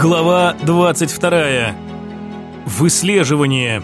Глава 22. Выслеживание.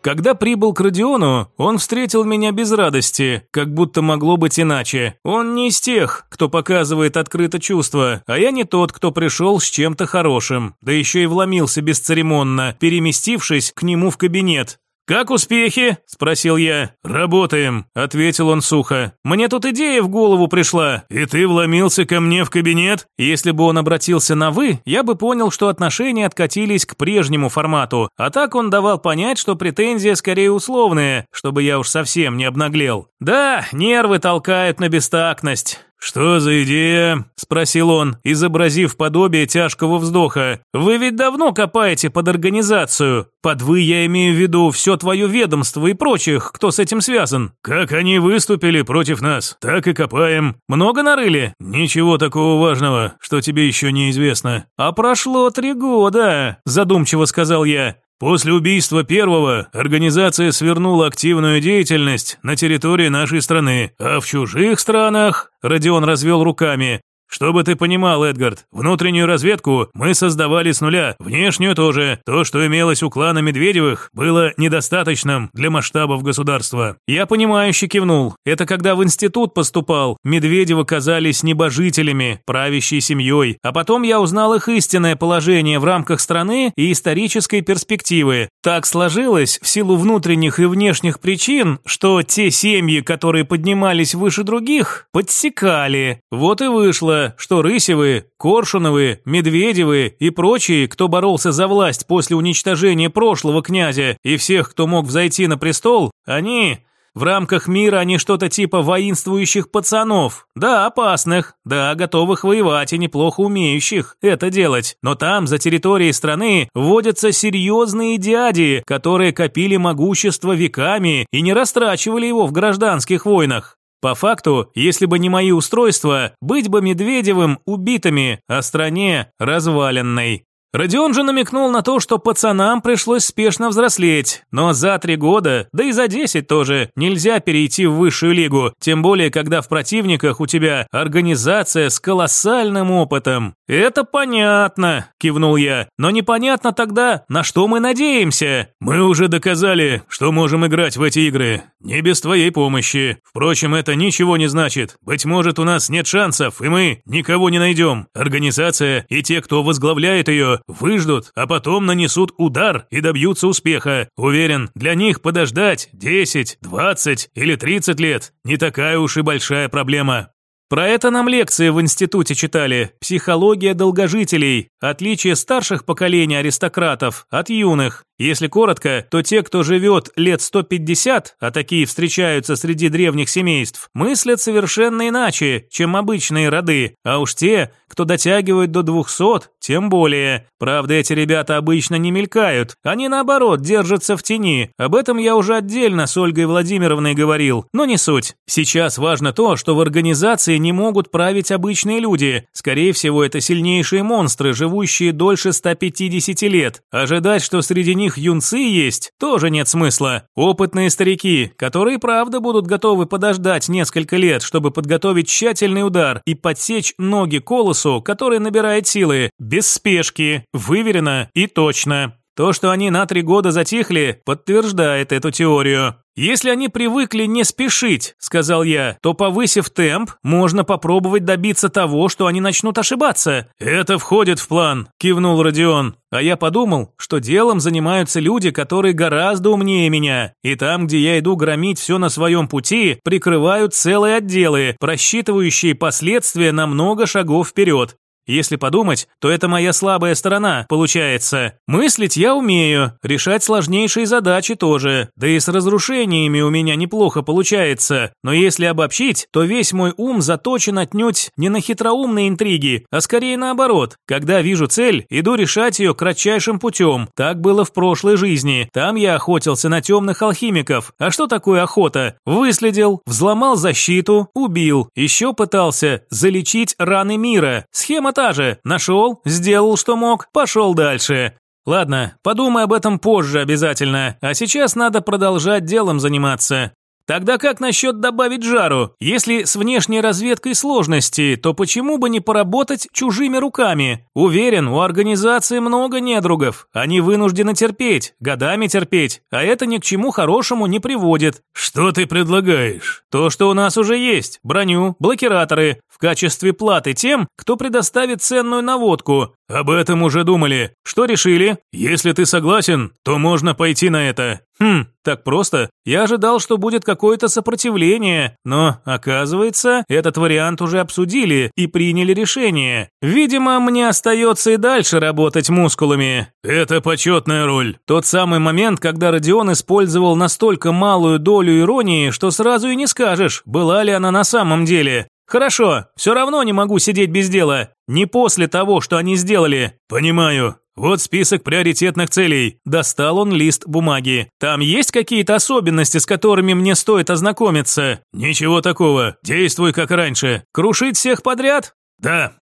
Когда прибыл к Родиону, он встретил меня без радости, как будто могло быть иначе. Он не из тех, кто показывает открыто чувства, а я не тот, кто пришел с чем-то хорошим, да еще и вломился бесцеремонно, переместившись к нему в кабинет. «Как успехи?» – спросил я. «Работаем», – ответил он сухо. «Мне тут идея в голову пришла, и ты вломился ко мне в кабинет?» Если бы он обратился на «вы», я бы понял, что отношения откатились к прежнему формату, а так он давал понять, что претензия скорее условная, чтобы я уж совсем не обнаглел. «Да, нервы толкают на бестактность». «Что за идея?» – спросил он, изобразив подобие тяжкого вздоха. «Вы ведь давно копаете под организацию. Под «вы» я имею в виду все твое ведомство и прочих, кто с этим связан. Как они выступили против нас, так и копаем. Много нарыли? Ничего такого важного, что тебе еще неизвестно». «А прошло три года», – задумчиво сказал я. После убийства первого организация свернула активную деятельность на территории нашей страны, а в чужих странах Родион развел руками. Чтобы ты понимал, Эдгард, внутреннюю разведку мы создавали с нуля, внешнюю тоже. То, что имелось у клана Медведевых, было недостаточным для масштабов государства. Я понимающе кивнул. Это когда в институт поступал, Медведевы казались небожителями, правящей семьей. А потом я узнал их истинное положение в рамках страны и исторической перспективы. Так сложилось в силу внутренних и внешних причин, что те семьи, которые поднимались выше других, подсекали. Вот и вышло, что Рысевы, Коршуновы, Медведевы и прочие, кто боролся за власть после уничтожения прошлого князя и всех, кто мог взойти на престол, они... В рамках мира они что-то типа воинствующих пацанов. Да, опасных, да, готовых воевать и неплохо умеющих это делать. Но там, за территорией страны, водятся серьезные дяди, которые копили могущество веками и не растрачивали его в гражданских войнах. По факту, если бы не мои устройства, быть бы Медведевым убитыми, а стране разваленной. Родион же намекнул на то, что пацанам пришлось спешно взрослеть, но за три года, да и за десять тоже, нельзя перейти в высшую лигу, тем более, когда в противниках у тебя организация с колоссальным опытом. «Это понятно», – кивнул я, – «но непонятно тогда, на что мы надеемся». «Мы уже доказали, что можем играть в эти игры, не без твоей помощи. Впрочем, это ничего не значит. Быть может, у нас нет шансов, и мы никого не найдем. Организация и те, кто возглавляет ее, выждут, а потом нанесут удар и добьются успеха. Уверен, для них подождать 10, 20 или 30 лет не такая уж и большая проблема. Про это нам лекции в институте читали. Психология долгожителей. Отличие старших поколений аристократов от юных. Если коротко, то те, кто живет лет 150, а такие встречаются среди древних семейств, мыслят совершенно иначе, чем обычные роды, а уж те, кто дотягивает до 200, тем более. Правда, эти ребята обычно не мелькают, они наоборот держатся в тени. Об этом я уже отдельно с Ольгой Владимировной говорил, но не суть. Сейчас важно то, что в организации не могут править обычные люди. Скорее всего, это сильнейшие монстры, живущие дольше 150 лет. Ожидать, что среди них них юнцы есть, тоже нет смысла. Опытные старики, которые правда будут готовы подождать несколько лет, чтобы подготовить тщательный удар и подсечь ноги колосу, который набирает силы, без спешки, выверенно и точно. То, что они на три года затихли, подтверждает эту теорию. «Если они привыкли не спешить», – сказал я, – «то, повысив темп, можно попробовать добиться того, что они начнут ошибаться». «Это входит в план», – кивнул Родион. А я подумал, что делом занимаются люди, которые гораздо умнее меня. И там, где я иду громить все на своем пути, прикрывают целые отделы, просчитывающие последствия на много шагов вперед. Если подумать, то это моя слабая сторона, получается. Мыслить я умею, решать сложнейшие задачи тоже, да и с разрушениями у меня неплохо получается. Но если обобщить, то весь мой ум заточен отнюдь не на хитроумные интриги, а скорее наоборот. Когда вижу цель, иду решать ее кратчайшим путем. Так было в прошлой жизни. Там я охотился на темных алхимиков. А что такое охота? Выследил, взломал защиту, убил. Еще пытался залечить раны мира. Схема та же. Нашел, сделал, что мог, пошел дальше. Ладно, подумай об этом позже обязательно, а сейчас надо продолжать делом заниматься. Тогда как насчет добавить жару? Если с внешней разведкой сложности, то почему бы не поработать чужими руками? Уверен, у организации много недругов. Они вынуждены терпеть, годами терпеть, а это ни к чему хорошему не приводит. Что ты предлагаешь? То, что у нас уже есть. Броню, блокираторы. В качестве платы тем, кто предоставит ценную наводку. Об этом уже думали. Что решили? Если ты согласен, то можно пойти на это. Хм, так просто. Я ожидал, что будет какое-то сопротивление, но, оказывается, этот вариант уже обсудили и приняли решение. Видимо, мне остается и дальше работать мускулами. Это почетная роль. Тот самый момент, когда Родион использовал настолько малую долю иронии, что сразу и не скажешь, была ли она на самом деле. Хорошо, все равно не могу сидеть без дела. Не после того, что они сделали. Понимаю. Вот список приоритетных целей. Достал он лист бумаги. Там есть какие-то особенности, с которыми мне стоит ознакомиться? Ничего такого. Действуй как раньше. Крушить всех подряд? Да.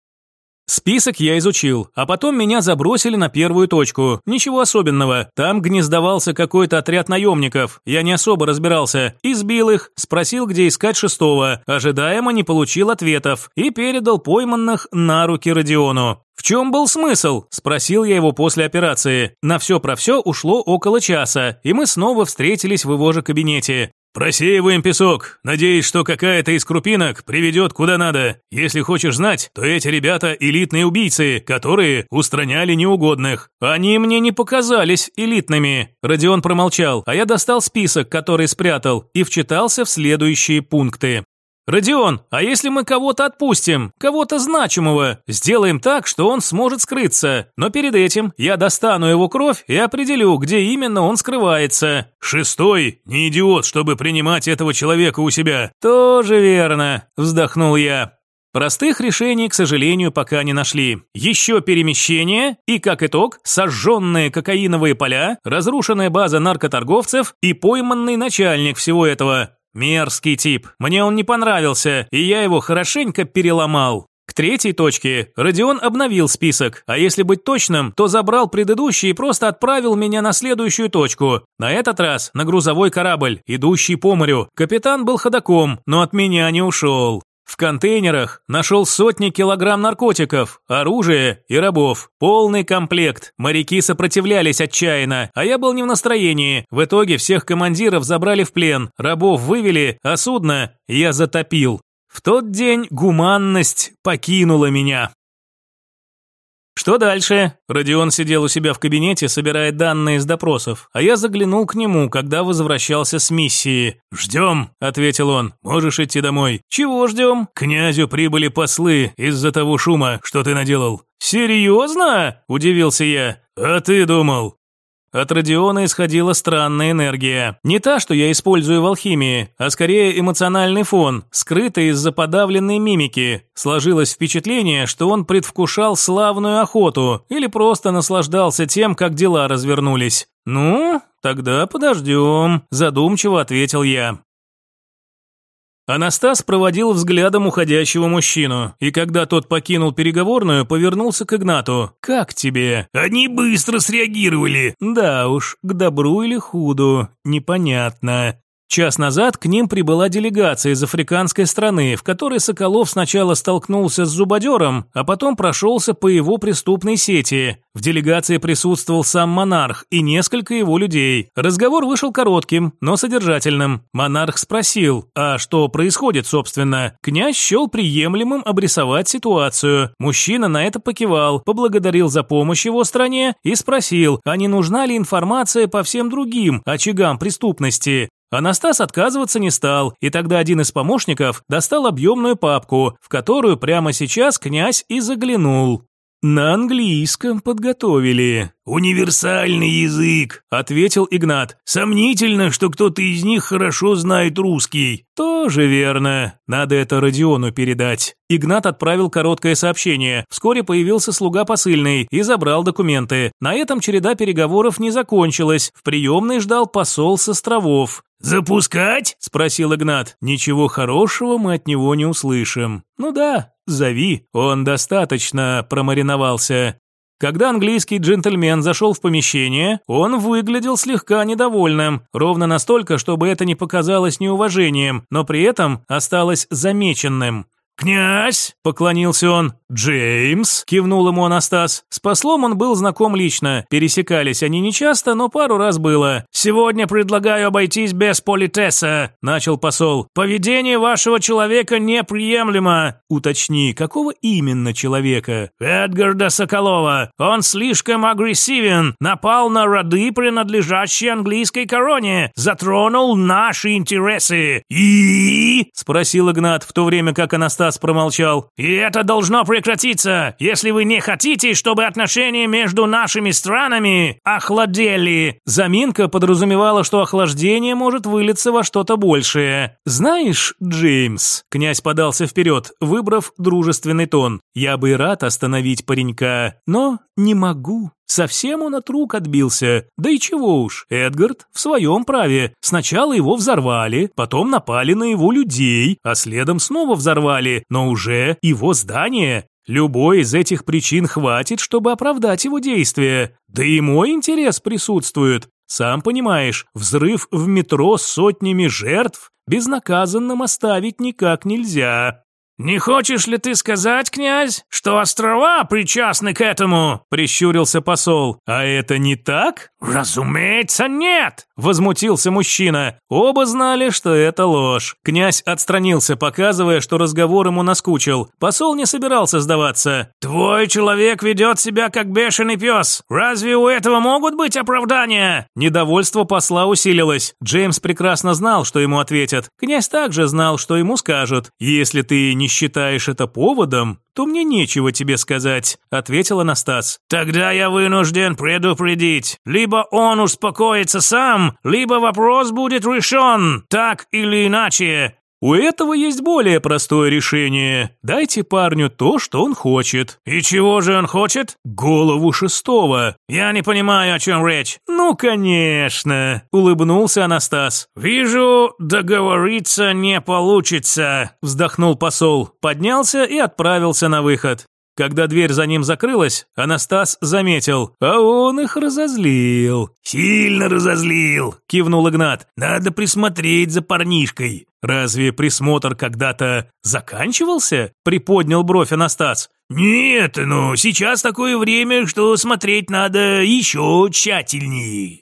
Список я изучил, а потом меня забросили на первую точку. Ничего особенного. Там гнездовался какой-то отряд наемников. Я не особо разбирался. Избил их, спросил, где искать шестого. Ожидаемо не получил ответов и передал пойманных на руки Родиону. «В чем был смысл?» – спросил я его после операции. На все про все ушло около часа, и мы снова встретились в его же кабинете. Просеиваем песок, надеясь, что какая-то из крупинок приведет куда надо. Если хочешь знать, то эти ребята элитные убийцы, которые устраняли неугодных. Они мне не показались элитными. Родион промолчал, а я достал список, который спрятал, и вчитался в следующие пункты. «Родион, а если мы кого-то отпустим, кого-то значимого, сделаем так, что он сможет скрыться, но перед этим я достану его кровь и определю, где именно он скрывается». «Шестой, не идиот, чтобы принимать этого человека у себя». «Тоже верно», – вздохнул я. Простых решений, к сожалению, пока не нашли. Еще перемещение и, как итог, сожженные кокаиновые поля, разрушенная база наркоторговцев и пойманный начальник всего этого. Мерзкий тип. Мне он не понравился, и я его хорошенько переломал. К третьей точке Родион обновил список, а если быть точным, то забрал предыдущий и просто отправил меня на следующую точку. На этот раз на грузовой корабль, идущий по морю. Капитан был ходаком, но от меня не ушел. В контейнерах нашел сотни килограмм наркотиков, оружия и рабов. Полный комплект. Моряки сопротивлялись отчаянно, а я был не в настроении. В итоге всех командиров забрали в плен, рабов вывели, а судно я затопил. В тот день гуманность покинула меня. Что дальше? Родион сидел у себя в кабинете, собирая данные из допросов, а я заглянул к нему, когда возвращался с миссии. «Ждем», — ответил он. «Можешь идти домой». «Чего ждем?» «Князю прибыли послы из-за того шума, что ты наделал». «Серьезно?» – удивился я. «А ты думал?» От Родиона исходила странная энергия. Не та, что я использую в алхимии, а скорее эмоциональный фон, скрытый из-за подавленной мимики. Сложилось впечатление, что он предвкушал славную охоту или просто наслаждался тем, как дела развернулись. «Ну, тогда подождем», – задумчиво ответил я. Анастас проводил взглядом уходящего мужчину, и когда тот покинул переговорную, повернулся к Игнату. «Как тебе?» «Они быстро среагировали». «Да уж, к добру или худу, непонятно». Час назад к ним прибыла делегация из африканской страны, в которой Соколов сначала столкнулся с зубодером, а потом прошелся по его преступной сети. В делегации присутствовал сам монарх и несколько его людей. Разговор вышел коротким, но содержательным. Монарх спросил, а что происходит, собственно? Князь счел приемлемым обрисовать ситуацию. Мужчина на это покивал, поблагодарил за помощь его стране и спросил, а не нужна ли информация по всем другим очагам преступности. Анастас отказываться не стал, и тогда один из помощников достал объемную папку, в которую прямо сейчас князь и заглянул. «На английском подготовили». «Универсальный язык», – ответил Игнат. «Сомнительно, что кто-то из них хорошо знает русский». «Тоже верно. Надо это Родиону передать». Игнат отправил короткое сообщение. Вскоре появился слуга посыльный и забрал документы. На этом череда переговоров не закончилась. В приемной ждал посол с островов. «Запускать?» – спросил Игнат. «Ничего хорошего мы от него не услышим». «Ну да, зови, он достаточно промариновался». Когда английский джентльмен зашел в помещение, он выглядел слегка недовольным, ровно настолько, чтобы это не показалось неуважением, но при этом осталось замеченным. «Князь!» – поклонился он. «Джеймс!» – кивнул ему Анастас. С послом он был знаком лично. Пересекались они нечасто, но пару раз было. «Сегодня предлагаю обойтись без политеса», – начал посол. «Поведение вашего человека неприемлемо». «Уточни, какого именно человека?» «Эдгарда Соколова. Он слишком агрессивен, напал на роды, принадлежащие английской короне, затронул наши интересы». «И?» – спросил Игнат, в то время как Анастас промолчал. «И это должно прекратиться если вы не хотите, чтобы отношения между нашими странами охладели». Заминка подразумевала, что охлаждение может вылиться во что-то большее. «Знаешь, Джеймс», — князь подался вперед, выбрав дружественный тон, «я бы рад остановить паренька, но не могу». Совсем он от рук отбился. Да и чего уж, Эдгард в своем праве. Сначала его взорвали, потом напали на его людей, а следом снова взорвали, но уже его здание. Любой из этих причин хватит, чтобы оправдать его действия. Да и мой интерес присутствует. Сам понимаешь, взрыв в метро с сотнями жертв безнаказанным оставить никак нельзя. «Не хочешь ли ты сказать, князь, что острова причастны к этому?» – прищурился посол. «А это не так?» «Разумеется, нет!» – возмутился мужчина. Оба знали, что это ложь. Князь отстранился, показывая, что разговор ему наскучил. Посол не собирался сдаваться. «Твой человек ведет себя как бешеный пес. Разве у этого могут быть оправдания?» Недовольство посла усилилось. Джеймс прекрасно знал, что ему ответят. Князь также знал, что ему скажут. «Если ты не считаешь это поводом, то мне нечего тебе сказать», — ответил Анастас. «Тогда я вынужден предупредить. Либо он успокоится сам, либо вопрос будет решен, так или иначе. У этого есть более простое решение. Дайте парню то, что он хочет. И чего же он хочет? Голову шестого. Я не понимаю, о чем речь. Ну, конечно, улыбнулся Анастас. Вижу, договориться не получится, вздохнул посол, поднялся и отправился на выход. Когда дверь за ним закрылась, Анастас заметил, а он их разозлил. «Сильно разозлил», – кивнул Игнат. «Надо присмотреть за парнишкой». «Разве присмотр когда-то заканчивался?» – приподнял бровь Анастас. «Нет, ну сейчас такое время, что смотреть надо еще тщательнее».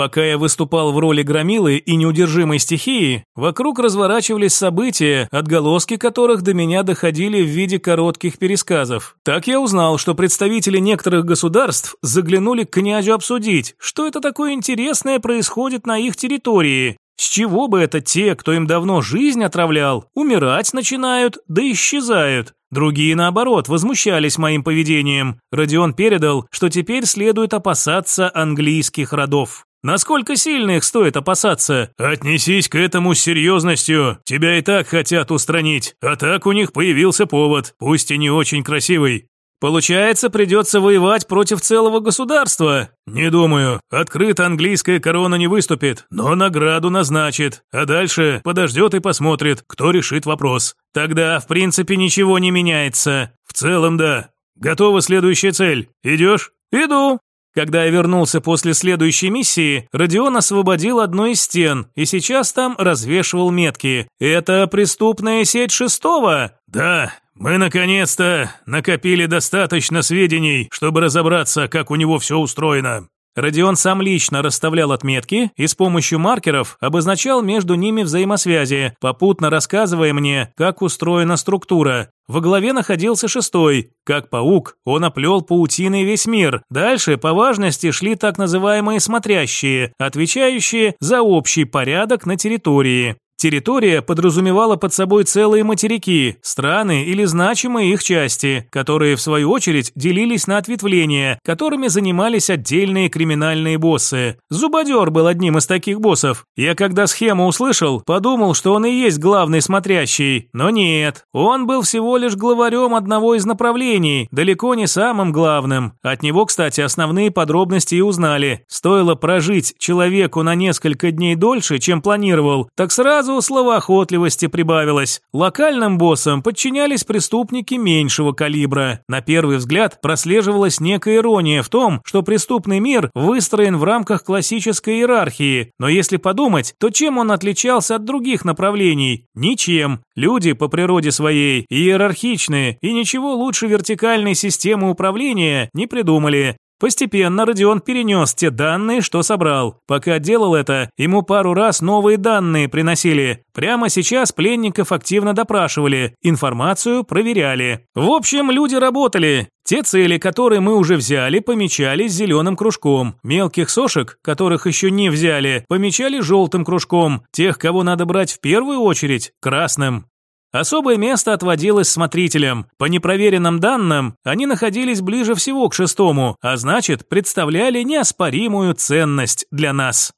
Пока я выступал в роли громилы и неудержимой стихии, вокруг разворачивались события, отголоски которых до меня доходили в виде коротких пересказов. Так я узнал, что представители некоторых государств заглянули к князю обсудить, что это такое интересное происходит на их территории. С чего бы это те, кто им давно жизнь отравлял, умирать начинают, да исчезают? Другие, наоборот, возмущались моим поведением. Родион передал, что теперь следует опасаться английских родов. Насколько сильно их стоит опасаться? Отнесись к этому с серьезностью. Тебя и так хотят устранить. А так у них появился повод, пусть и не очень красивый. Получается, придется воевать против целого государства? Не думаю. Открыто английская корона не выступит, но награду назначит. А дальше подождет и посмотрит, кто решит вопрос. Тогда, в принципе, ничего не меняется. В целом, да. Готова следующая цель. Идешь? Иду. Когда я вернулся после следующей миссии, Родион освободил одну из стен и сейчас там развешивал метки. Это преступная сеть шестого? Да, мы наконец-то накопили достаточно сведений, чтобы разобраться, как у него все устроено. Родион сам лично расставлял отметки и с помощью маркеров обозначал между ними взаимосвязи, попутно рассказывая мне, как устроена структура. Во главе находился шестой. Как паук, он оплел паутиной весь мир. Дальше по важности шли так называемые смотрящие, отвечающие за общий порядок на территории. Территория подразумевала под собой целые материки, страны или значимые их части, которые, в свою очередь, делились на ответвления, которыми занимались отдельные криминальные боссы. Зубодер был одним из таких боссов. Я когда схему услышал, подумал, что он и есть главный смотрящий, но нет. Он был всего лишь главарем одного из направлений, далеко не самым главным. От него, кстати, основные подробности и узнали. Стоило прожить человеку на несколько дней дольше, чем планировал, так сразу сразу словоохотливости прибавилось. Локальным боссам подчинялись преступники меньшего калибра. На первый взгляд прослеживалась некая ирония в том, что преступный мир выстроен в рамках классической иерархии, но если подумать, то чем он отличался от других направлений? Ничем. Люди по природе своей иерархичные, и ничего лучше вертикальной системы управления не придумали. Постепенно Родион перенес те данные, что собрал. Пока делал это, ему пару раз новые данные приносили. Прямо сейчас пленников активно допрашивали, информацию проверяли. В общем, люди работали. Те цели, которые мы уже взяли, помечались зеленым кружком. Мелких сошек, которых еще не взяли, помечали желтым кружком. Тех, кого надо брать в первую очередь, красным. Особое место отводилось смотрителям. По непроверенным данным, они находились ближе всего к шестому, а значит, представляли неоспоримую ценность для нас.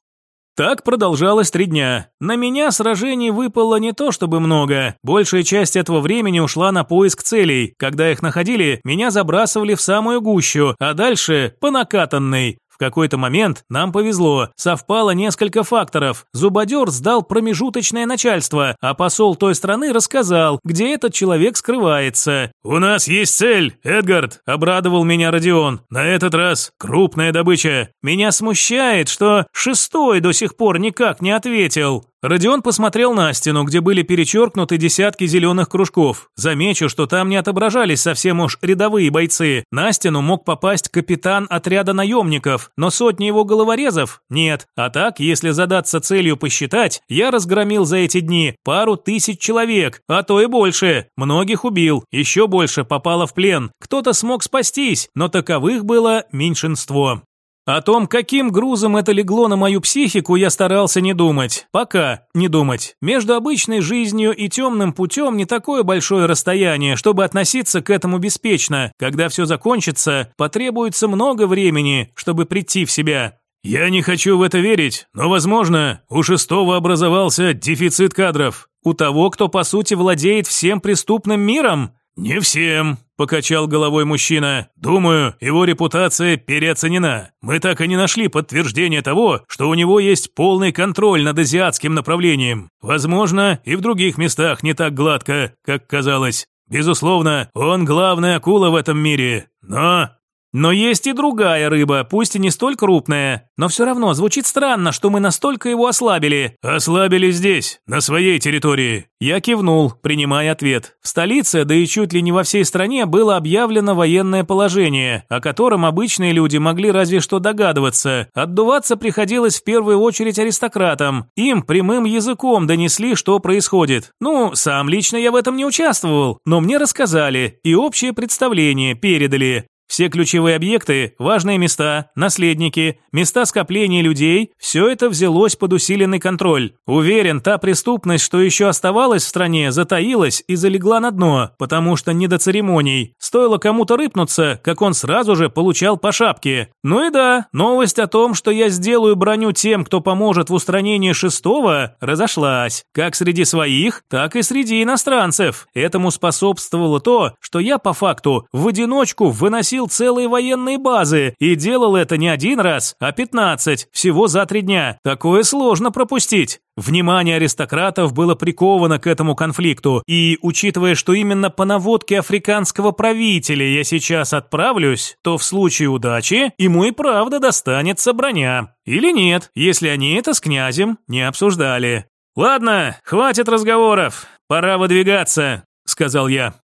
Так продолжалось три дня. На меня сражений выпало не то чтобы много. Большая часть этого времени ушла на поиск целей. Когда их находили, меня забрасывали в самую гущу, а дальше по накатанной. В какой-то момент нам повезло, совпало несколько факторов. Зубодер сдал промежуточное начальство, а посол той страны рассказал, где этот человек скрывается. «У нас есть цель, Эдгард», – обрадовал меня Родион. «На этот раз крупная добыча». Меня смущает, что шестой до сих пор никак не ответил. Родион посмотрел на стену, где были перечеркнуты десятки зеленых кружков. Замечу, что там не отображались совсем уж рядовые бойцы. На стену мог попасть капитан отряда наемников, но сотни его головорезов нет. А так, если задаться целью посчитать, я разгромил за эти дни пару тысяч человек, а то и больше. Многих убил, еще больше попало в плен. Кто-то смог спастись, но таковых было меньшинство. О том, каким грузом это легло на мою психику, я старался не думать. Пока не думать. Между обычной жизнью и темным путем не такое большое расстояние, чтобы относиться к этому беспечно. Когда все закончится, потребуется много времени, чтобы прийти в себя. Я не хочу в это верить, но, возможно, у шестого образовался дефицит кадров. У того, кто по сути владеет всем преступным миром? «Не всем», – покачал головой мужчина. «Думаю, его репутация переоценена. Мы так и не нашли подтверждения того, что у него есть полный контроль над азиатским направлением. Возможно, и в других местах не так гладко, как казалось. Безусловно, он главная акула в этом мире. Но но есть и другая рыба, пусть и не столь крупная. Но все равно звучит странно, что мы настолько его ослабили. Ослабили здесь, на своей территории. Я кивнул, принимая ответ. В столице, да и чуть ли не во всей стране, было объявлено военное положение, о котором обычные люди могли разве что догадываться. Отдуваться приходилось в первую очередь аристократам. Им прямым языком донесли, что происходит. Ну, сам лично я в этом не участвовал, но мне рассказали и общее представление передали. Все ключевые объекты, важные места, наследники, места скопления людей – все это взялось под усиленный контроль. Уверен, та преступность, что еще оставалась в стране, затаилась и залегла на дно, потому что не до церемоний. Стоило кому-то рыпнуться, как он сразу же получал по шапке. Ну и да, новость о том, что я сделаю броню тем, кто поможет в устранении шестого, разошлась. Как среди своих, так и среди иностранцев. Этому способствовало то, что я по факту в одиночку выносил захватил целые военные базы и делал это не один раз, а 15, всего за три дня. Такое сложно пропустить. Внимание аристократов было приковано к этому конфликту, и, учитывая, что именно по наводке африканского правителя я сейчас отправлюсь, то в случае удачи ему и правда достанется броня. Или нет, если они это с князем не обсуждали. «Ладно, хватит разговоров, пора выдвигаться», — сказал я.